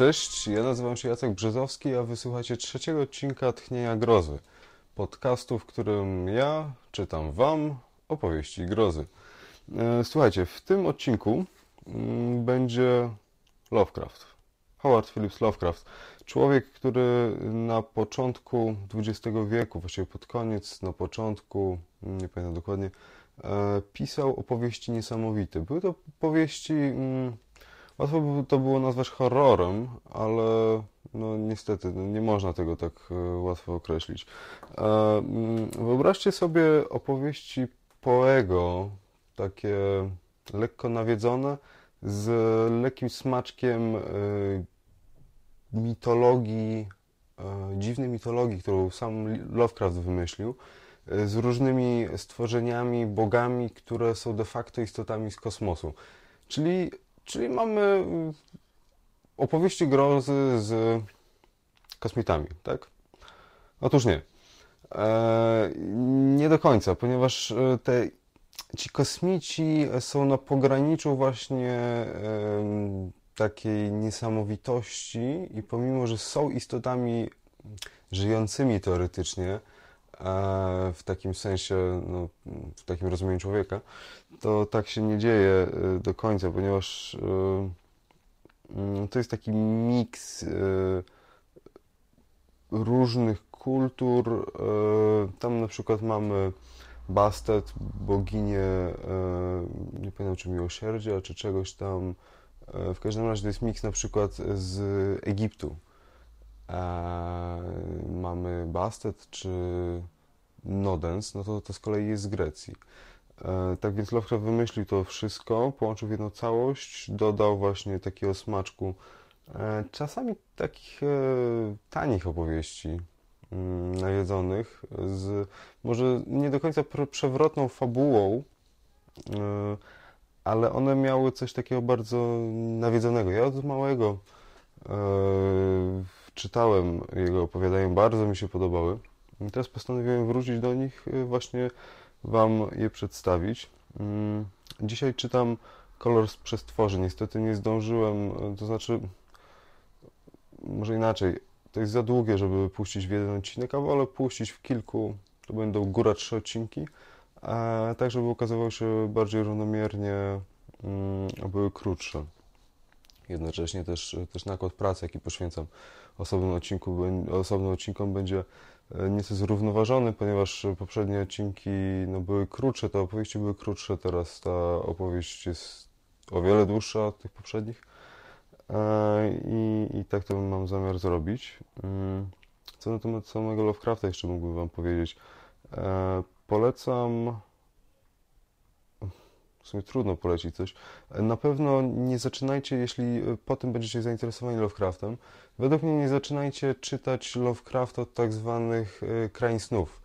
Cześć, ja nazywam się Jacek Brzezowski, a wysłuchacie trzeciego odcinka Tchnienia Grozy, podcastu, w którym ja czytam Wam opowieści grozy. E, słuchajcie, w tym odcinku mm, będzie Lovecraft. Howard Phillips Lovecraft. Człowiek, który na początku XX wieku, właściwie pod koniec, na początku, nie pamiętam dokładnie, e, pisał opowieści niesamowite. Były to powieści mm, Łatwo by to było nazwać horrorem, ale no niestety no nie można tego tak e, łatwo określić. E, mm, wyobraźcie sobie opowieści Poego, takie lekko nawiedzone, z lekkim smaczkiem e, mitologii, dziwnej mitologii, którą sam Lovecraft wymyślił, z różnymi stworzeniami, bogami, które są de facto istotami z kosmosu. Czyli Czyli mamy mm, opowieści grozy z kosmitami, tak? Otóż nie. E, nie do końca, ponieważ e, te, ci kosmici są na pograniczu właśnie e, takiej niesamowitości i pomimo, że są istotami żyjącymi teoretycznie, w takim sensie, no, w takim rozumieniu człowieka, to tak się nie dzieje y, do końca, ponieważ y, mm, to jest taki miks y, różnych kultur. Tam na przykład mamy Bastet, boginię, nie pamiętam czy miłosierdzia, czy czegoś tam. W każdym razie to jest miks na przykład z Egiptu. Mamy Bastet czy Nodens, no to to z kolei jest z Grecji. E, tak więc Lovecraft wymyślił to wszystko, połączył w jedną całość, dodał właśnie takiego smaczku, e, czasami takich e, tanich opowieści mm, nawiedzonych, z może nie do końca przewrotną fabułą, ale one miały coś takiego bardzo nawiedzonego. Ja od małego czytałem jego opowiadania, bardzo mi się podobały. I teraz postanowiłem wrócić do nich właśnie Wam je przedstawić. Mm, dzisiaj czytam Kolor z przestworzy. Niestety nie zdążyłem, to znaczy, może inaczej, to jest za długie, żeby puścić w jeden odcinek, a wolę puścić w kilku, to będą góra trzy odcinki, a tak, żeby ukazywały się bardziej równomiernie, mm, a były krótsze. Jednocześnie też, też nakład pracy, jaki poświęcam osobnym, odcinku, osobnym odcinkom będzie E, nieco zrównoważony, ponieważ poprzednie odcinki no, były krótsze, te opowieści były krótsze, teraz ta opowieść jest o wiele dłuższa od tych poprzednich e, i, i tak to mam zamiar zrobić. Mm, co na temat samego Lovecrafta jeszcze mógłbym Wam powiedzieć. E, polecam w sumie trudno polecić coś. Na pewno nie zaczynajcie, jeśli e, potem będziecie zainteresowani Lovecraftem, według mnie nie zaczynajcie czytać Lovecrafta od tak zwanych e, krain snów.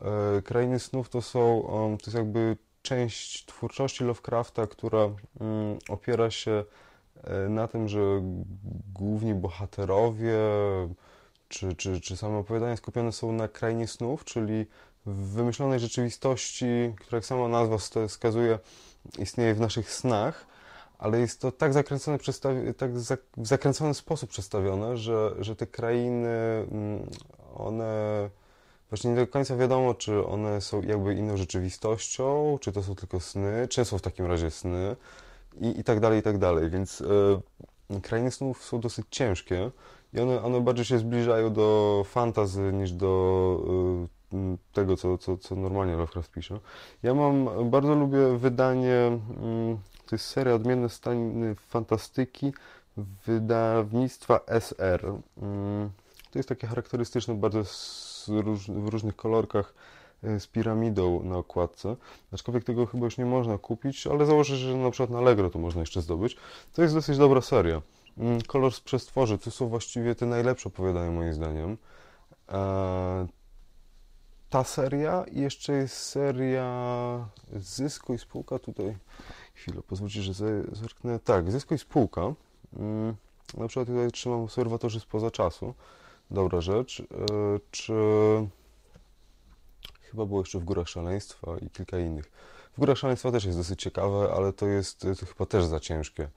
E, krainy snów to są, to jest jakby część twórczości Lovecrafta, która mm, opiera się na tym, że główni bohaterowie czy, czy, czy same opowiadania skupione są na krainie snów, czyli w wymyślonej rzeczywistości, która jak sama nazwa wskazuje, istnieje w naszych snach, ale jest to tak, zakręcone, tak w zakręcony sposób przedstawione, że, że te krainy, mm, one właśnie nie do końca wiadomo, czy one są jakby inną rzeczywistością, czy to są tylko sny, czy są w takim razie sny i, i tak dalej, i tak dalej. Więc y, krainy snów są dosyć ciężkie i one, one bardziej się zbliżają do fantazy niż do mm, tego, co, co, co normalnie Lovecraft pisze. Ja mam, bardzo lubię wydanie, to jest seria Odmienne Stany Fantastyki wydawnictwa SR. To jest takie charakterystyczne, bardzo w różnych kolorkach e, z piramidą na okładce. Aczkolwiek tego chyba już nie można kupić, ale założę, że na przykład na Allegro to można jeszcze zdobyć. To jest dosyć dobra seria. Kolor z przestworzy to są właściwie te najlepsze opowiadania moim zdaniem. E, ta seria i jeszcze jest seria Zysku i Spółka tutaj. Chwilę, pozwólcie, że zerknę. Tak, Zysku i Spółka. Mm, na przykład tutaj trzymam obserwatorzy spoza czasu. Dobra rzecz. E, czy chyba było jeszcze w Górach Szaleństwa i kilka innych. W Górach Szaleństwa też jest dosyć ciekawe, ale to jest to chyba też za ciężkie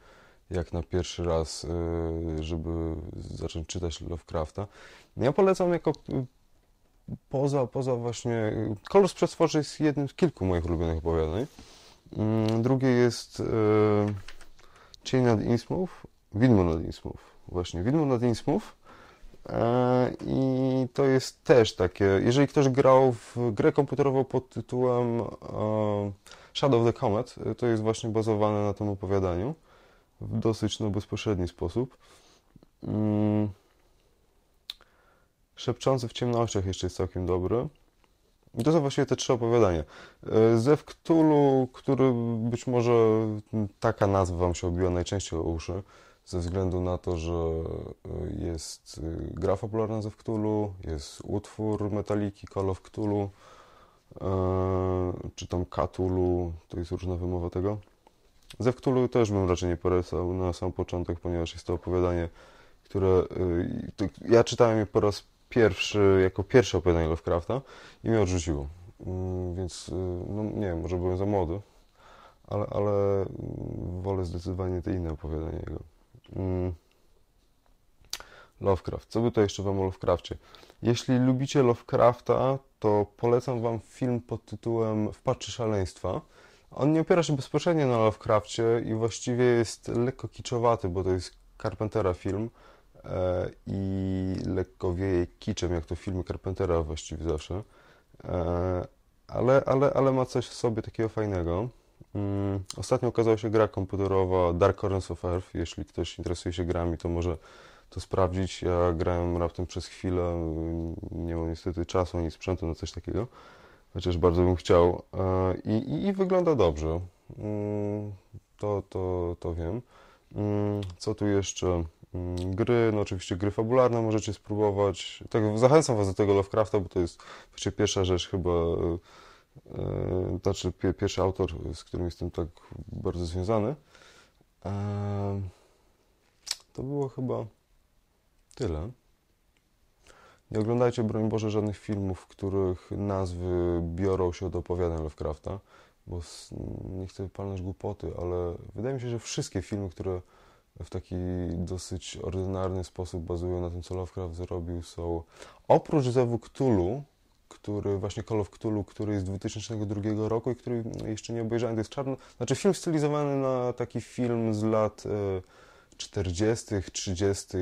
jak na pierwszy raz, y, żeby zacząć czytać Lovecrafta. Ja polecam jako poza, poza właśnie... Kolor z przestworzy jest jednym z kilku moich ulubionych opowiadań. Mm, drugie jest y, Cień nad Innsmouth, Widmo nad Innsmouth. Właśnie, Widmo nad Innsmouth. E, I to jest też takie, jeżeli ktoś grał w grę komputerową pod tytułem e, Shadow of the Comet, to jest właśnie bazowane na tym opowiadaniu w dosyć no, bezpośredni sposób. Mm. Szepczący w ciemnościach jeszcze jest całkiem dobry. I to są właściwie te trzy opowiadania. E, Zew Cthulhu, który być może taka nazwa Wam się obiła najczęściej o uszy, ze względu na to, że e, jest e, gra fabularna Zew Cthulhu, jest utwór Metaliki Call of Cthulhu, czy tam Cthulhu, to jest różna wymowa tego. Ze Cthulhu też bym raczej nie polecał na sam początek, ponieważ jest to opowiadanie, które ja czytałem je po raz pierwszy, jako pierwsze opowiadanie Lovecrafta i mnie odrzuciło. Mm, więc, y, no nie wiem, może byłem za młody, ale, ale wolę zdecydowanie te inne opowiadania jego. Mm. Lovecraft. Co by to jeszcze Wam o Lovecraftie? Jeśli lubicie Lovecrafta, to polecam Wam film pod tytułem Wpadczy szaleństwa. On nie opiera się bezpośrednio na Lovecraftie i właściwie jest lekko kiczowaty, bo to jest Carpentera film i lekko wieje kiczem, jak to filmy Carpentera właściwie zawsze. E, ale, ale, ale ma coś w sobie takiego fajnego. Mm, ostatnio ukazała się gra komputerowa Dark Corners of Earth. Jeśli ktoś interesuje się grami, to może to sprawdzić. Ja grałem raptem przez chwilę, nie mam niestety czasu ani sprzętu na coś takiego chociaż bardzo bym chciał. E, I, i, i wygląda dobrze. Mm, to, to, to wiem. Mm, co tu jeszcze? Mm, gry, no oczywiście gry fabularne możecie spróbować. Tak, zachęcam Was do tego Lovecrafta, bo to jest właściwie pierwsza rzecz chyba, e, e, znaczy pierwszy autor, z którym jestem tak bardzo związany. To było chyba tyle. Nie oglądajcie, broń Boże, żadnych filmów, których nazwy biorą się od opowiadań Lovecrafta, bo nie chcę palnąć głupoty, ale wydaje mi się, że wszystkie filmy, które w taki dosyć ordynarny sposób bazują na tym, co Lovecraft zrobił, są oprócz Zewu Cthulhu, który właśnie Call of Cthulhu, który jest z 2002 roku i który jeszcze nie obejrzałem. To jest czarno, znaczy film stylizowany na taki film z lat 40., 30.,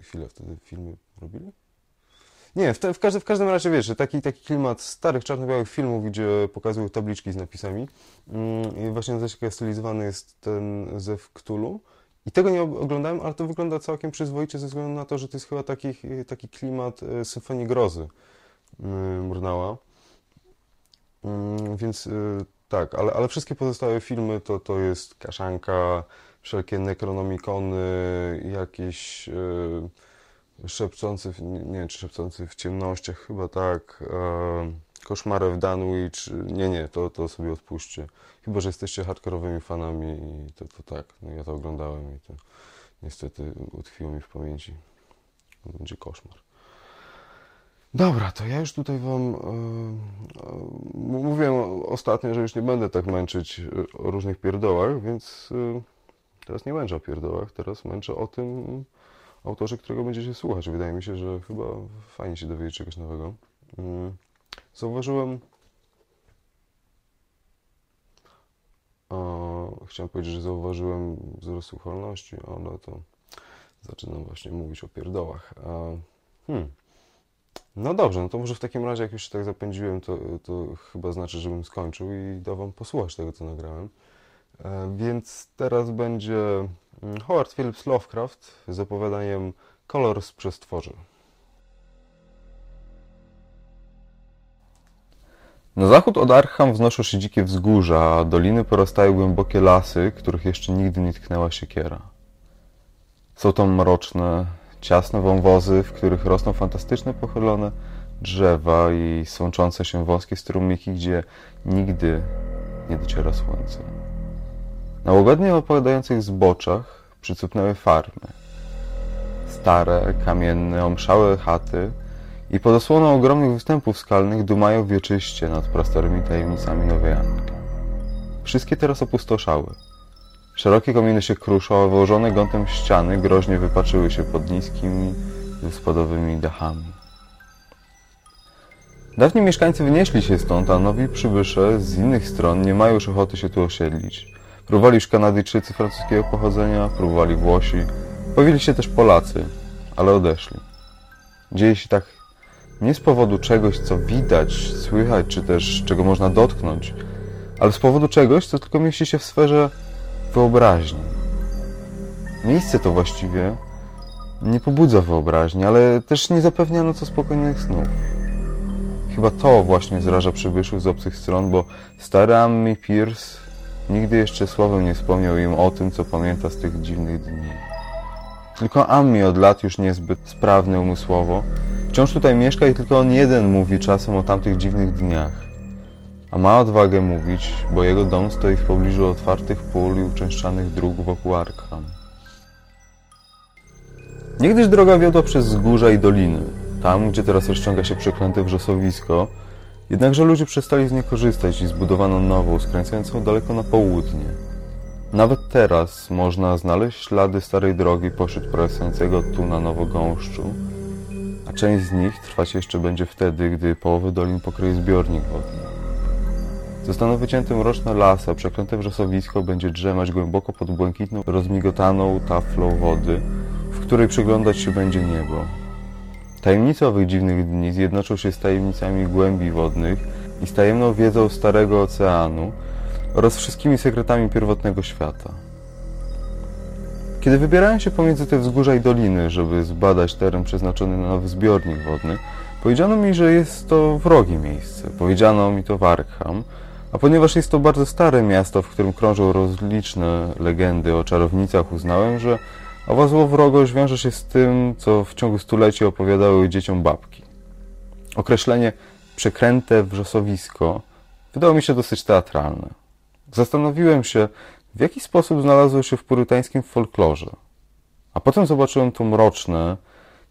chwilę wtedy filmy robili? Nie, w, te, w, każdy, w każdym razie wiesz, taki, taki klimat starych czarno-białych filmów, gdzie pokazują tabliczki z napisami. Mm, I właśnie na zasadzie stylizowany jest ten Zew Cthulhu. I tego nie oglądałem, ale to wygląda całkiem przyzwoicie ze względu na to, że to jest chyba taki, taki klimat e, symfonii grozy mm, Murnała. Mm, więc e, tak, ale, ale wszystkie pozostałe filmy to, to jest kaszanka, wszelkie nekronomikony, jakieś e, szepczący, nie, nie wiem czy w ciemnościach, chyba tak, e, koszmary w Dunwich, nie, nie, to, to sobie odpuśćcie. Chyba, że jesteście hardkorowymi fanami i to, to tak, no ja to oglądałem i to niestety utkwiło mi w pamięci. Będzie koszmar. Dobra, to ja już tutaj Wam yy, mówiłem ostatnio, że już nie będę tak męczyć o różnych pierdołach, więc yy, Teraz nie męczę o pierdołach, teraz męczę o tym autorze, którego będziecie słuchać. Wydaje mi się, że chyba fajnie się dowiedzieć czegoś nowego. Mm. Zauważyłem... O, chciałem powiedzieć, że zauważyłem wzrost słuchalności, ale to zaczynam właśnie mówić o pierdołach. Hmm. No dobrze, no to może w takim razie, jak już się tak zapędziłem, to, to chyba znaczy, żebym skończył i da wam posłuchać tego, co nagrałem. E, więc teraz będzie mm, Howard Phillips Lovecraft z opowiadaniem Kolor z przestworzy. Na zachód od Arkham wznoszą się dzikie wzgórza, a doliny porastają głębokie lasy, których jeszcze nigdy nie tknęła siekiera. Są to mroczne, ciasne wąwozy, w których rosną fantastyczne pochylone drzewa i sączące się wąskie strumiki, gdzie nigdy nie dociera słońce. Na łagodnie opadających zboczach przycupnęły farmy. Stare, kamienne, omszałe chaty i pod osłoną ogromnych występów skalnych dumają wieczyście nad prastarymi tajemnicami Nowej Anglii. Wszystkie teraz opustoszały. Szerokie kominy się kruszą, a wyłożone gątem ściany groźnie wypaczyły się pod niskimi, spadowymi dachami. Dawni mieszkańcy wynieśli się stąd, a nowi przybysze z innych stron nie mają już ochoty się tu osiedlić. Próbowali już Kanadyjczycy francuskiego pochodzenia, próbowali Włosi, pojawili się też Polacy, ale odeszli. Dzieje się tak nie z powodu czegoś, co widać, słychać, czy też czego można dotknąć, ale z powodu czegoś, co tylko mieści się w sferze wyobraźni. Miejsce to właściwie nie pobudza wyobraźni, ale też nie zapewnia noco spokojnych snów. Chyba to właśnie zraża przybyszów z obcych stron, bo stary Ammi Pierce nigdy jeszcze słowem nie wspomniał im o tym, co pamięta z tych dziwnych dni. Tylko Ammi od lat już niezbyt sprawny umysłowo. Wciąż tutaj mieszka i tylko on jeden mówi czasem o tamtych dziwnych dniach a ma odwagę mówić, bo jego dom stoi w pobliżu otwartych pól i uczęszczanych dróg wokół Arkham. Niegdyś droga wiodła przez wzgórza i doliny, tam, gdzie teraz rozciąga się przeklęte wrzosowisko, jednakże ludzie przestali z niej korzystać i zbudowano nową, skręcającą daleko na południe. Nawet teraz można znaleźć ślady starej drogi pośród prowadzącego tu na nowo gąszczu, a część z nich trwać jeszcze będzie wtedy, gdy połowę dolin pokryje zbiornik wodny. Zostaną wycięte mroczne lasy, a przeklęte wrzosowisko będzie drzemać głęboko pod błękitną, rozmigotaną taflą wody, w której przyglądać się będzie niebo. Tajemnice owych dziwnych dni zjednoczą się z tajemnicami głębi wodnych i z tajemną wiedzą Starego Oceanu oraz wszystkimi sekretami pierwotnego świata. Kiedy wybierałem się pomiędzy te wzgórza i doliny, żeby zbadać teren przeznaczony na nowy zbiornik wodny, powiedziano mi, że jest to wrogie miejsce. Powiedziano mi to w Arkham, a ponieważ jest to bardzo stare miasto, w którym krążą rozliczne legendy o czarownicach, uznałem, że owa złowrogość wiąże się z tym, co w ciągu stuleci opowiadały dzieciom babki. Określenie przekręte wrzosowisko wydało mi się dosyć teatralne. Zastanowiłem się, w jaki sposób znalazło się w purytańskim folklorze. A potem zobaczyłem to mroczne,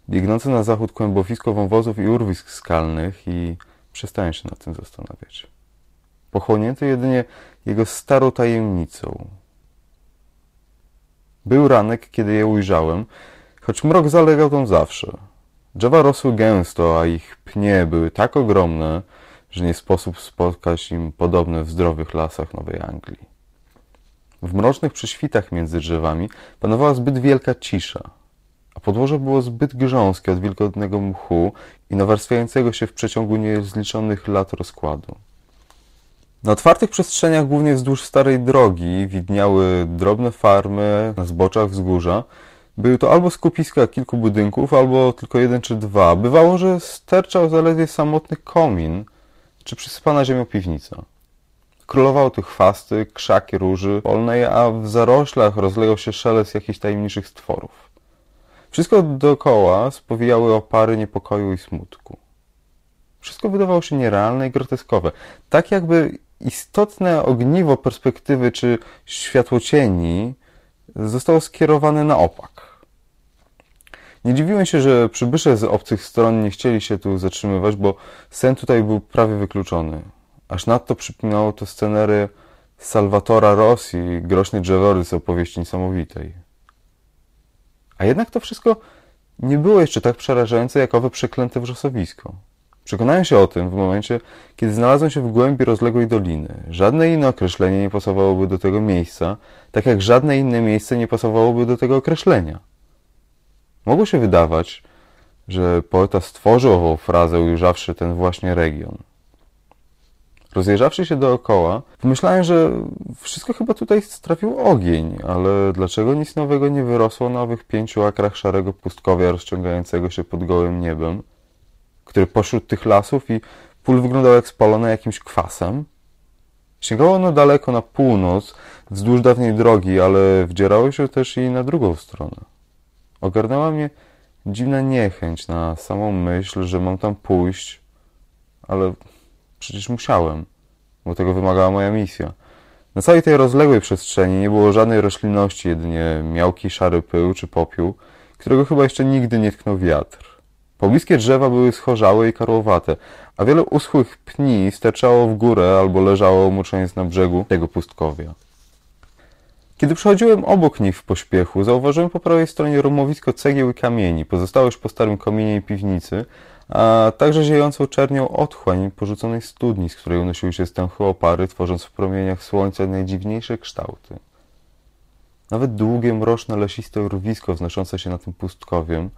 biegnące na zachód kłębowisko wąwozów i urwisk skalnych i przestałem się nad tym zastanawiać pochłonięty jedynie jego starą tajemnicą. Był ranek, kiedy je ujrzałem, choć mrok zalegał tam zawsze. Drzewa rosły gęsto, a ich pnie były tak ogromne, że nie sposób spotkać im podobne w zdrowych lasach Nowej Anglii. W mrocznych prześwitach między drzewami panowała zbyt wielka cisza, a podłoże było zbyt grząskie od wilgotnego mchu i nawarstwiającego się w przeciągu niezliczonych lat rozkładu. Na otwartych przestrzeniach, głównie wzdłuż starej drogi, widniały drobne farmy na zboczach wzgórza. Były to albo skupiska kilku budynków, albo tylko jeden czy dwa. Bywało, że sterczał zaledwie samotny komin, czy przysypana ziemią piwnica. Królowały tu chwasty, krzaki róży polnej, a w zaroślach rozlegał się szelest jakichś tajemniczych stworów. Wszystko dookoła spowijały opary niepokoju i smutku. Wszystko wydawało się nierealne i groteskowe. Tak jakby istotne ogniwo perspektywy czy światłocieni zostało skierowane na opak. Nie dziwiłem się, że przybysze z obcych stron nie chcieli się tu zatrzymywać, bo sen tutaj był prawie wykluczony. Aż nadto przypominało to scenery Salvatora Rossi, groźny drzeworys opowieści niesamowitej. A jednak to wszystko nie było jeszcze tak przerażające jak owe przeklęte wrzosowisko. Przekonałem się o tym w momencie, kiedy znalazłem się w głębi rozległej doliny. Żadne inne określenie nie pasowałoby do tego miejsca, tak jak żadne inne miejsce nie pasowałoby do tego określenia. Mogło się wydawać, że poeta stworzył ową frazę, ujrzawszy ten właśnie region. Rozejrzawszy się dookoła, pomyślałem, że wszystko chyba tutaj strafił ogień, ale dlaczego nic nowego nie wyrosło na owych pięciu akrach szarego pustkowia rozciągającego się pod gołym niebem, który pośród tych lasów i pól wyglądał jak spalone jakimś kwasem? Sięgało ono daleko na północ, wzdłuż dawnej drogi, ale wdzierało się też i na drugą stronę. Ogarnęła mnie dziwna niechęć na samą myśl, że mam tam pójść, ale przecież musiałem, bo tego wymagała moja misja. Na całej tej rozległej przestrzeni nie było żadnej roślinności, jedynie miałki szary pył czy popiół, którego chyba jeszcze nigdy nie tknął wiatr. Pobliskie drzewa były schorzałe i karłowate, a wiele uschłych pni sterczało w górę albo leżało mucząc na brzegu tego pustkowia. Kiedy przechodziłem obok nich w pośpiechu, zauważyłem po prawej stronie rumowisko cegieł i kamieni, pozostałe już po starym kominie i piwnicy, a także ziejącą czernią otchłań porzuconej studni, z której unosiły się stęchłe opary, tworząc w promieniach słońca najdziwniejsze kształty. Nawet długie, mroczne, lesiste urwisko wznoszące się na tym pustkowiem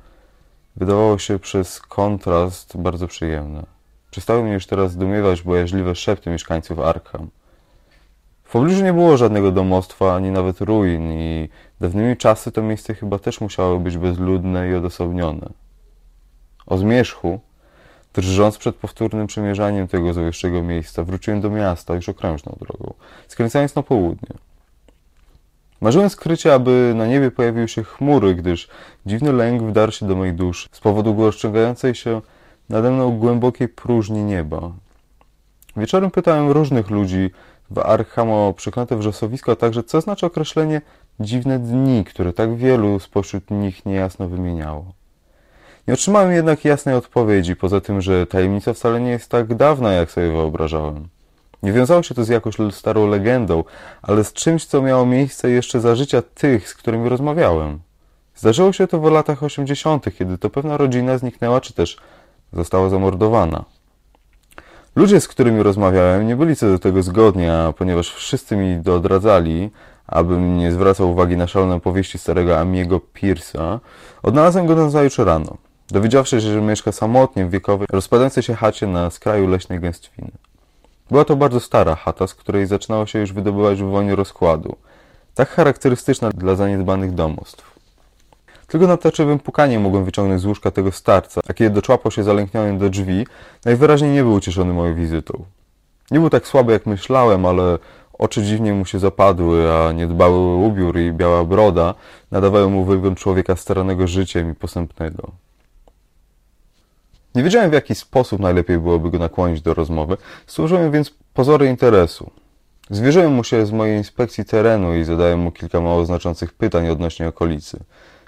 wydawało się przez kontrast bardzo przyjemne. Przestały mnie już teraz zdumiewać bojaźliwe szepty mieszkańców Arkham. W pobliżu nie było żadnego domostwa, ani nawet ruin i dawnymi czasy to miejsce chyba też musiało być bezludne i odosobnione. O zmierzchu, drżąc przed powtórnym przemierzaniem tego zawieszczego miejsca, wróciłem do miasta już okrężną drogą, skręcając na południe. Marzyłem skrycie, aby na niebie pojawiły się chmury, gdyż dziwny lęk wdarł się do mojej duszy z powodu rozciągającej się nade mną głębokiej próżni nieba. Wieczorem pytałem różnych ludzi w Arkham o przeklęte wrzosowisko, a także co znaczy określenie dziwne dni, które tak wielu spośród nich niejasno wymieniało. Nie otrzymałem jednak jasnej odpowiedzi, poza tym, że tajemnica wcale nie jest tak dawna, jak sobie wyobrażałem. Nie wiązało się to z jakąś starą legendą, ale z czymś, co miało miejsce jeszcze za życia tych, z którymi rozmawiałem. Zdarzyło się to w latach 80., kiedy to pewna rodzina zniknęła, czy też została zamordowana. Ludzie, z którymi rozmawiałem, nie byli co do tego zgodni, a ponieważ wszyscy mi odradzali, abym nie zwracał uwagi na szalone powieści starego Amiego Pierce'a, odnalazłem go nazajutrz rano, dowiedziawszy się, że mieszka samotnie w wiekowej, rozpadającej się chacie na skraju leśnej gęstwiny. Była to bardzo stara chata, z której zaczynało się już wydobywać w wojnie rozkładu, tak charakterystyczna dla zaniedbanych domostw. Tylko naptaczywym pukaniem mogłem wyciągnąć z łóżka tego starca, a kiedy doczłapał się zalęknionym do drzwi, najwyraźniej nie był ucieszony moją wizytą. Nie był tak słaby, jak myślałem, ale oczy dziwnie mu się zapadły, a niedbały ubiór i biała broda nadawały mu wygląd człowieka staranego życiem i posępnego. Nie wiedziałem, w jaki sposób najlepiej byłoby go nakłonić do rozmowy, stworzyłem więc pozory interesu. Zwierzyłem mu się z mojej inspekcji terenu i zadałem mu kilka mało znaczących pytań odnośnie okolicy.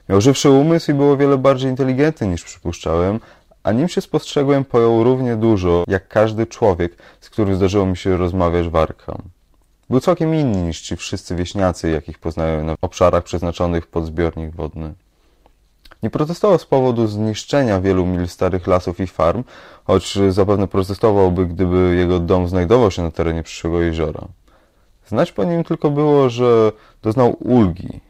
Miał żywszy umysł i był o wiele bardziej inteligentny niż przypuszczałem, a nim się spostrzegłem, pojął równie dużo, jak każdy człowiek, z którym zdarzyło mi się rozmawiać w Arkham. Był całkiem inny niż ci wszyscy wieśniacy, jakich poznałem na obszarach przeznaczonych pod zbiornik wodny. Nie protestował z powodu zniszczenia wielu mil starych lasów i farm, choć zapewne protestowałby, gdyby jego dom znajdował się na terenie przyszłego jeziora. Znać po nim tylko było, że doznał ulgi,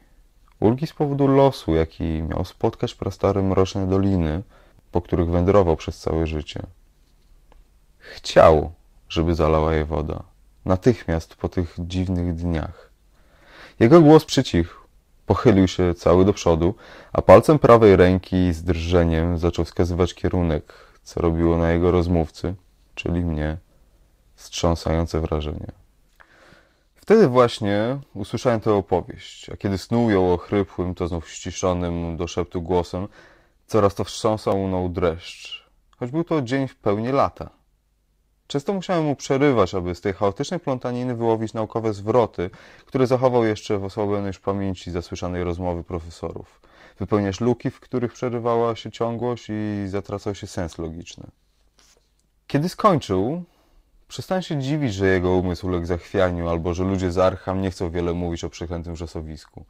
Ulgi z powodu losu, jaki miał spotkać prastare mroczne doliny, po których wędrował przez całe życie. Chciał, żeby zalała je woda. Natychmiast po tych dziwnych dniach. Jego głos przycichł. Pochylił się cały do przodu, a palcem prawej ręki z drżeniem zaczął wskazywać kierunek, co robiło na jego rozmówcy, czyli mnie, wstrząsające wrażenie. Wtedy właśnie usłyszałem tę opowieść, a kiedy snuł ją ochrypłym, to znów ściszonym do szeptu głosem, coraz to wstrząsał mną dreszcz, choć był to dzień w pełni lata. Często musiałem mu przerywać, aby z tej chaotycznej plątaniny wyłowić naukowe zwroty, które zachował jeszcze w osłabionej już pamięci zasłyszanej rozmowy profesorów. Wypełniać luki, w których przerywała się ciągłość i zatracał się sens logiczny. Kiedy skończył, Przestań się dziwić, że jego umysł uległ zachwianiu, albo że ludzie z Archam nie chcą wiele mówić o przeklętym wrzosowisku.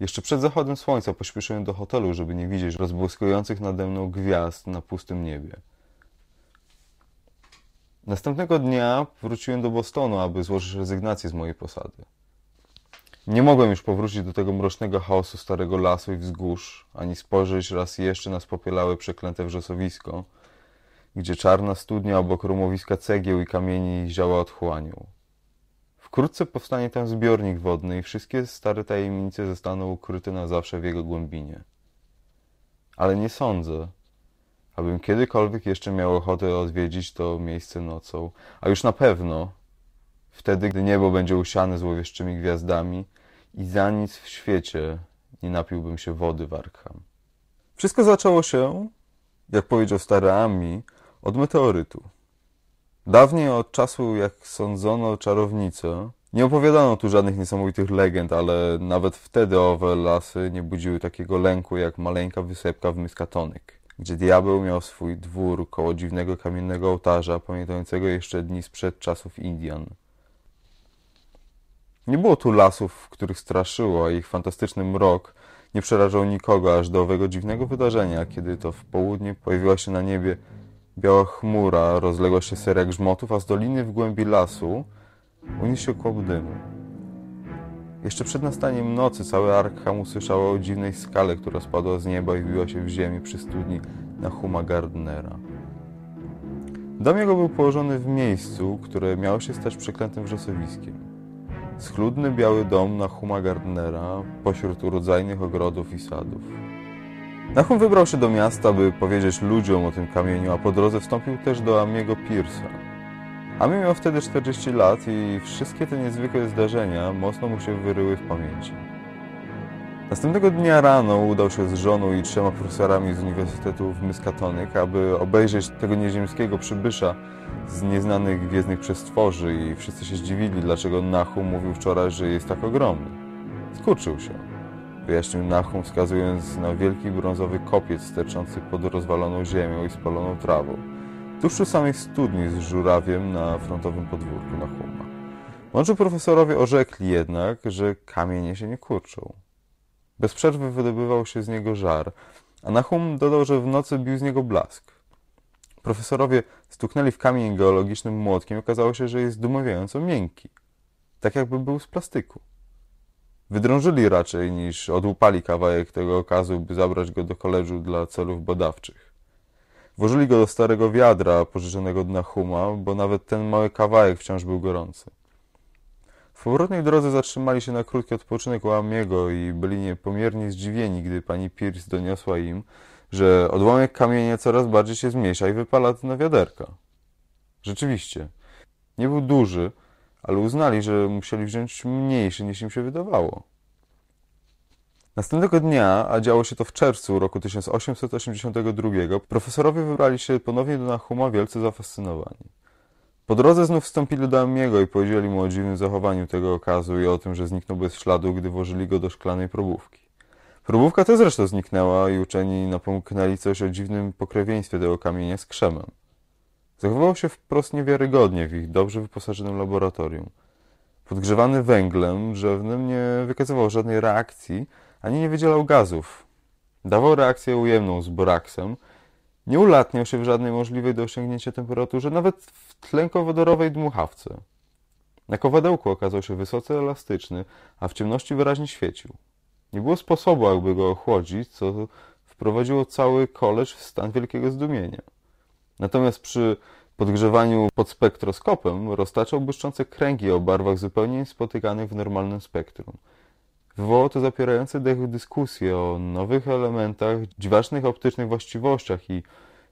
Jeszcze przed zachodem słońca pośpieszyłem do hotelu, żeby nie widzieć rozbłyskujących nade mną gwiazd na pustym niebie. Następnego dnia wróciłem do Bostonu, aby złożyć rezygnację z mojej posady. Nie mogłem już powrócić do tego mrocznego chaosu starego lasu i wzgórz, ani spojrzeć raz jeszcze na spopielałe przeklęte wrzosowisko, gdzie czarna studnia obok rumowiska cegieł i kamieni ziała otchłanią. Wkrótce powstanie tam zbiornik wodny i wszystkie stare tajemnice zostaną ukryte na zawsze w jego głębinie. Ale nie sądzę, abym kiedykolwiek jeszcze miał ochotę odwiedzić to miejsce nocą, a już na pewno wtedy, gdy niebo będzie usiane złowieszczymi gwiazdami i za nic w świecie nie napiłbym się wody w Arkham. Wszystko zaczęło się, jak powiedział stary Ami, od meteorytu. Dawniej, od czasu jak sądzono czarownicę, nie opowiadano tu żadnych niesamowitych legend, ale nawet wtedy owe lasy nie budziły takiego lęku jak maleńka wysepka w Myskatonek, gdzie diabeł miał swój dwór koło dziwnego kamiennego ołtarza, pamiętającego jeszcze dni sprzed czasów Indian. Nie było tu lasów, których straszyło, a ich fantastyczny mrok nie przerażał nikogo aż do owego dziwnego wydarzenia, kiedy to w południe pojawiła się na niebie biała chmura, rozległa się seria grzmotów, a z doliny w głębi lasu uniósł się kłop dymu. Jeszcze przed nastaniem nocy cały Arkham usłyszało o dziwnej skale, która spadła z nieba i wbiła się w ziemię przy studni na Huma Gardnera. Dom jego był położony w miejscu, które miało się stać przeklętym wrzosowiskiem. Schludny biały dom Nahuma Gardnera pośród urodzajnych ogrodów i sadów. Nahum wybrał się do miasta, by powiedzieć ludziom o tym kamieniu, a po drodze wstąpił też do Amiego Pierce'a. Ami miał wtedy 40 lat i wszystkie te niezwykłe zdarzenia mocno mu się wyryły w pamięci. Następnego dnia rano udał się z żoną i trzema profesorami z Uniwersytetu w Miskatonic, aby obejrzeć tego nieziemskiego przybysza z nieznanych gwiezdnych przestworzy i wszyscy się zdziwili, dlaczego Nahum mówił wczoraj, że jest tak ogromny. Skurczył się, wyjaśnił Nahum, wskazując na wielki brązowy kopiec sterczący pod rozwaloną ziemią i spaloną trawą, tuż przy samej studni z żurawiem na frontowym podwórku Nahuma. Mądrzy profesorowie orzekli jednak, że kamienie się nie kurczą. Bez przerwy wydobywał się z niego żar, a Nahum dodał, że w nocy bił z niego blask. Profesorowie stuknęli w kamień geologicznym młotkiem i okazało się, że jest dumowiająco miękki. Tak jakby był z plastyku. Wydrążyli raczej niż odłupali kawałek tego okazu, by zabrać go do koleżu dla celów badawczych. Włożyli go do starego wiadra pożyczonego od Nahuma, bo nawet ten mały kawałek wciąż był gorący. W powrotnej drodze zatrzymali się na krótki odpoczynek u Amiego i byli niepomiernie zdziwieni, gdy pani Pierce doniosła im, że odłamek kamienia coraz bardziej się zmniejsza i wypala na wiaderka. Rzeczywiście. Nie był duży, ale uznali, że musieli wziąć mniejszy niż im się wydawało. Następnego dnia, a działo się to w czerwcu roku 1882, profesorowie wybrali się ponownie do Nahuma wielce zafascynowani. Po drodze znów wstąpili do Amiego i powiedzieli mu o dziwnym zachowaniu tego okazu i o tym, że zniknął bez śladu, gdy włożyli go do szklanej probówki. Probówka też zresztą zniknęła i uczeni napomknęli coś o dziwnym pokrewieństwie tego kamienia z krzemem. Zachowywał się wprost niewiarygodnie w ich dobrze wyposażonym laboratorium. Podgrzewany węglem drzewnym nie wykazywał żadnej reakcji, ani nie wydzielał gazów. Dawał reakcję ujemną z boraksem, nie ulatniał się w żadnej możliwej do osiągnięcia temperaturze, nawet w tlenkowodorowej dmuchawce. Na kowadełku okazał się wysoce elastyczny, a w ciemności wyraźnie świecił. Nie było sposobu, jakby go ochłodzić, co wprowadziło cały koleż w stan wielkiego zdumienia. Natomiast przy podgrzewaniu pod spektroskopem roztaczał błyszczące kręgi o barwach zupełnie niespotykanych w normalnym spektrum. Wywołało to zapierające dech dyskusje o nowych elementach, dziwacznych optycznych właściwościach i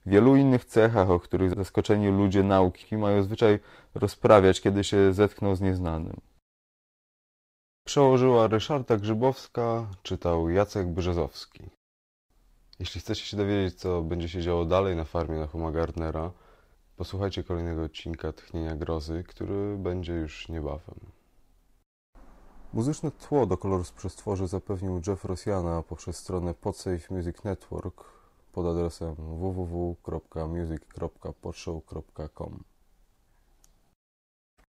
wielu innych cechach, o których zaskoczeni ludzie nauki mają zwyczaj rozprawiać, kiedy się zetkną z nieznanym. Przełożyła Ryszarda Grzybowska, czytał Jacek Brzezowski. Jeśli chcecie się dowiedzieć, co będzie się działo dalej na farmie na Huma Gardnera, posłuchajcie kolejnego odcinka Tchnienia Grozy, który będzie już niebawem. Muzyczne tło do koloru przestworzy zapewnił Jeff Rosjana poprzez stronę Podsafe Music Network pod adresem www.music.podshow.com.